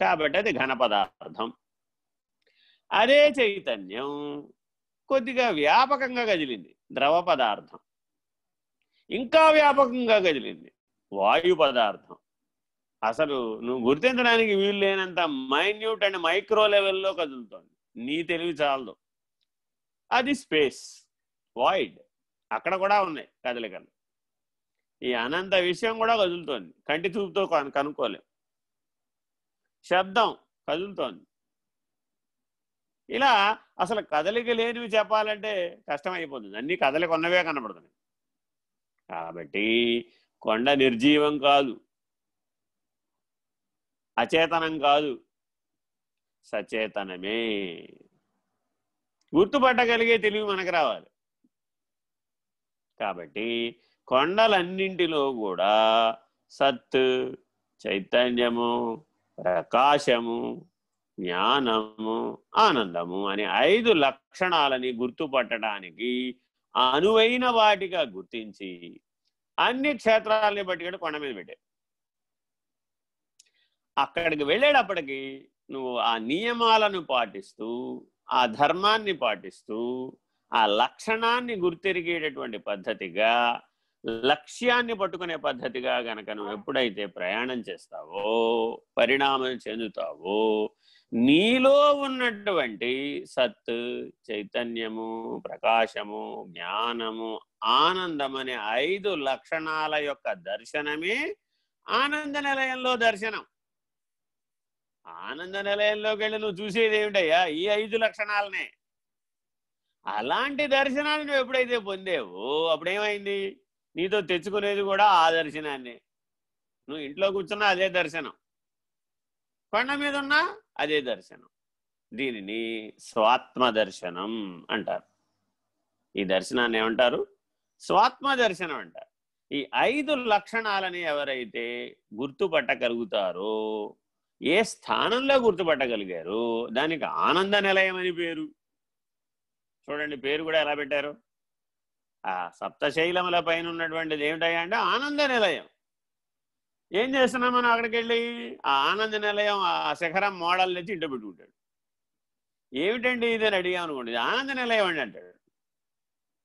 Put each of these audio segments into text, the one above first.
కాబట్టి అది ఘన పదార్థం. అదే చైతన్యం కొద్దిగా వ్యాపకంగా కదిలింది ద్రవ పదార్థం. ఇంకా వ్యాపకంగా కదిలింది వాయు పదార్థం. అసలు నువ్వు గుర్తించడానికి వీలు లేనంత మైన్యూట్ అండ్ మైక్రో లెవెల్లో కదులుతోంది. నీ తెలివి చాలదు. అది స్పేస్ వాయిడ్ అక్కడ కూడా ఉన్నాయి కదలికలు. ఈ అనంత విషయం కూడా కదులుతోంది. కంటి చూపుతో కనుక్కోలేం. శబ్దం కదులుతోంది. ఇలా అసలు కదలిక లేనివి చెప్పాలంటే కష్టమైపోతుంది. అన్ని కదలిక ఉన్నవే కనబడుతున్నాయి. కాబట్టి కొండ నిర్జీవం కాదు. అచేతనం కాదు. సచేతనమే. గుర్తుపట్టగలిగే తెలివి మనకు రావాలి. కాబట్టి కొండలన్నింటిలో కూడా సత్ చైతన్యము ప్రకాశము జ్ఞానము ఆనందము అనే ఐదు లక్షణాలని గుర్తుపట్టడానికి అనువైన వాటిగా గుర్తించి అన్ని క్షేత్రాలని బట్టి కొండ మీద పెట్టారు అక్కడికి వెళ్ళేటప్పటికి నువ్వు ఆ నియమాలను పాటిస్తూ ఆ ధర్మాన్ని పాటిస్తూ ఆ లక్షణాన్ని గుర్తెరిగేటటువంటి పద్ధతిగా లక్ష్యాన్ని పట్టుకునే పద్ధతిగా గనక నువ్వు ఎప్పుడైతే ప్రయాణం చేస్తావో పరిణామం చెందుతావో నీలో ఉన్నటువంటి సత్ చైతన్యము ప్రకాశము జ్ఞానము ఆనందం అనే ఐదు లక్షణాల యొక్క దర్శనమే ఆనంద నిలయంలో దర్శనం. ఆనంద నిలయంలోకి వెళ్ళి నువ్వు చూసేది ఏమిటయ్యా? ఈ ఐదు లక్షణాలనే. అలాంటి దర్శనాన్ని నువ్వు ఎప్పుడైతే పొందేవో అప్పుడేమైంది? నీతో తెచ్చుకునేది కూడా ఆ దర్శనాన్ని. నువ్వు ఇంట్లో కూర్చున్నా అదే దర్శనం. కొండ మీద ఉన్నా అదే దర్శనం. దీనిని స్వాత్మ దర్శనం అంటారు. ఈ దర్శనాన్ని ఏమంటారు? స్వాత్మ దర్శనం అంటారు. ఈ ఐదు లక్షణాలని ఎవరైతే గుర్తుపట్టగలుగుతారో ఏ స్థానంలో గుర్తుపట్టగలిగారు దానికి ఆనంద నిలయం అని పేరు. చూడండి పేరు కూడా ఎలా పెట్టారు? ఆ సప్తశైలముల పైన ఉన్నటువంటిది ఏమిటయ్యా అంటే ఆనంద నిలయం. ఏం చేస్తున్నాం మనం అక్కడికి వెళ్ళి ఆ ఆనంద నిలయం ఆ శిఖరం మోడల్ తెచ్చి ఇంట పెట్టుకుంటాడు. ఏమిటండి ఇది అని అడిగాం అనుకోండి ఆనంద నిలయం అండి అంటాడు.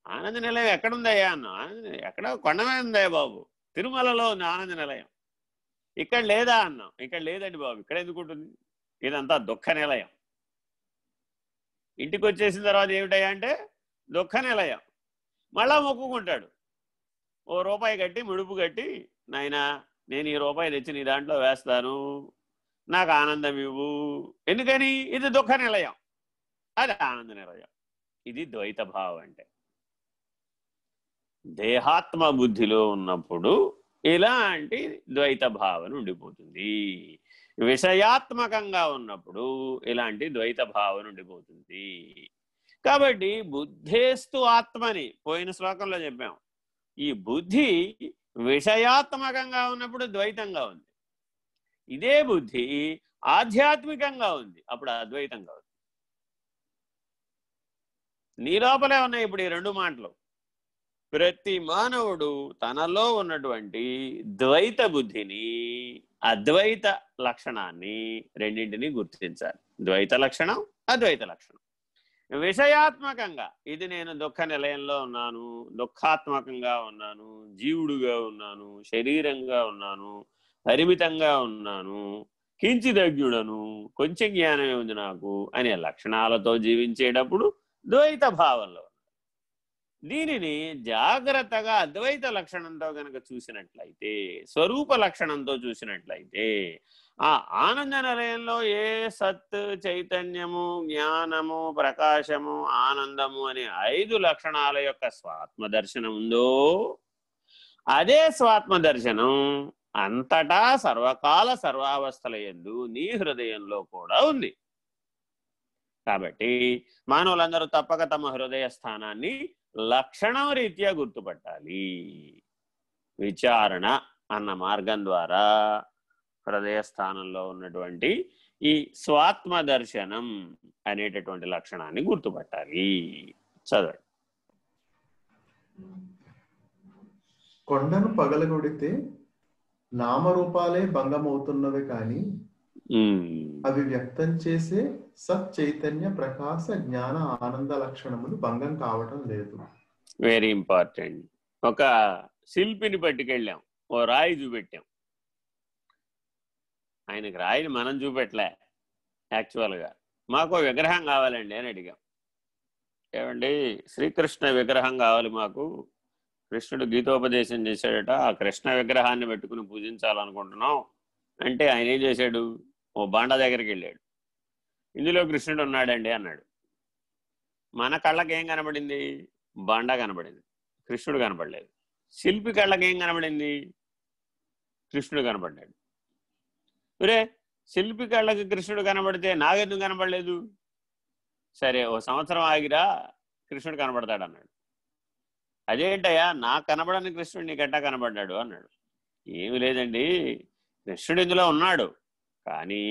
ఆనంద నిలయం ఎక్కడుందయ్యా అన్న? ఆనంద ఎక్కడ కొండ మీద ఉందయ్యా బాబు. తిరుమలలో ఉంది ఆనంద నిలయం. ఇక్కడ లేదా అన్నాం. ఇక్కడ లేదండి బాబు ఇక్కడ ఎందుకు ఉంటుంది? ఇదంతా దుఃఖ నిలయం. ఇంటికి వచ్చేసిన తర్వాత ఏమిటయ్యా అంటే దుఃఖ నిలయం. మళ్ళా మొక్కుకుంటాడు. ఓ రూపాయి కట్టి ముడుపు కట్టి నాయనా నేను ఈ రూపాయి తెచ్చి నీ దాంట్లో వేస్తాను. నాకు ఆనందం ఇవ్వు. ఎందుకని? ఇది దుఃఖ నిలయం. అది ఆనంద నిలయం. ఇది ద్వైత భావం అంటే. దేహాత్మ బుద్ధిలో ఉన్నప్పుడు ఇలాంటి ద్వైత భావన ఉండిపోతుంది. విషయాత్మకంగా ఉన్నప్పుడు ఇలాంటి ద్వైత భావన ఉండిపోతుంది. కాబట్టి బుద్ధేస్తు ఆత్మని పోయిన శ్లోకంలో చెప్పాం. ఈ బుద్ధి విషయాత్మకంగా ఉన్నప్పుడు ద్వైతంగా ఉంది. ఇదే బుద్ధి ఆధ్యాత్మికంగా ఉంది అప్పుడు అద్వైతంగా ఉంది. నీ లోపలే ఉన్నాయి ఇప్పుడు ఈ రెండు మాటలు. ప్రతి మానవుడు తనలో ఉన్నటువంటి ద్వైత బుద్ధిని అద్వైత లక్షణాన్ని రెండింటిని గుర్తించాలి. ద్వైత లక్షణం అద్వైత లక్షణం. విషయాత్మకంగా. ఇది నేను దుఃఖ నిలయంలో ఉన్నాను దుఃఖాత్మకంగా ఉన్నాను జీవుడుగా ఉన్నాను శరీరంగా ఉన్నాను పరిమితంగా ఉన్నాను కించిదజ్ఞుడను కొంచెం జ్ఞానమే ఉంది నాకు అనే లక్షణాలతో జీవించేటప్పుడు ద్వైత భావంలో దీనిని జాగ్రత్తగా అద్వైత లక్షణంతో గనక చూసినట్లయితే స్వరూప లక్షణంతో చూసినట్లయితే ఆ ఆనంద నిలయంలో ఏ సత్ చైతన్యము జ్ఞానము ప్రకాశము ఆనందము అనే ఐదు లక్షణాల యొక్క స్వాత్మ దర్శనం ఉందో అదే స్వాత్మ దర్శనం అంతటా సర్వకాల సర్వావస్థల ఎందు నీ హృదయంలో కూడా ఉంది. కాబట్టి మానవులందరూ తప్పక తమ హృదయ స్థానాన్ని లక్షణం రీత్యా గుర్తుపట్టాలి. విచారణ అన్న మార్గం ద్వారా హృదయ స్థానంలో ఉన్నటువంటి ఈ స్వాత్మ దర్శనం అనేటటువంటి లక్షణాన్ని గుర్తుపట్టాలి. చదవండి. కొండను పగలగొడితే నామరూపాలే భంగమవుతున్నవి కానీ. అవి వ్యక్తం చేసే సత్ చైతన్య ప్రకాశ జ్ఞాన ఆనంద లక్షణములు భంగం కావటం లేదు. వెరీ ఇంపార్టెంట్ ఒక శిల్పిని పట్టుకెళ్ళాం. ఓ రాయి చూపెట్టాం. ఆయనకి రాయిని మనం చూపెట్టలే యాక్చువల్గా మాకు విగ్రహం కావాలండి అని అడిగాం. ఏమండి శ్రీకృష్ణ విగ్రహం కావాలి మాకు. కృష్ణుడు గీతోపదేశం చేశాడట ఆ కృష్ణ విగ్రహాన్ని పెట్టుకుని పూజించాలనుకుంటున్నాం. అంటే ఆయన ఏం చేశాడు? ఓ బాండ దగ్గరికి వెళ్ళాడు. ఇందులో కృష్ణుడు ఉన్నాడండి అన్నాడు. మన కళ్ళకి ఏం కనబడింది? బండ కనబడింది. కృష్ణుడు కనపడలేదు శిల్పి కళ్ళకి ఏం కనబడింది? కృష్ణుడు కనపడ్డాడు ఒరే శిల్పి కళ్ళకి కృష్ణుడు కనబడితే నాకెందుకు కనపడలేదు సరే ఓ సంవత్సరం ఆగిరా కృష్ణుడు కనబడతాడు అన్నాడు. అదేంటయ్యా నాకు కనబడని కృష్ణుడు నీకెట్టా కనబడ్డాడు? అన్నాడు. ఏమి లేదండి. కృష్ణుడు ఇందులో ఉన్నాడు. కానీ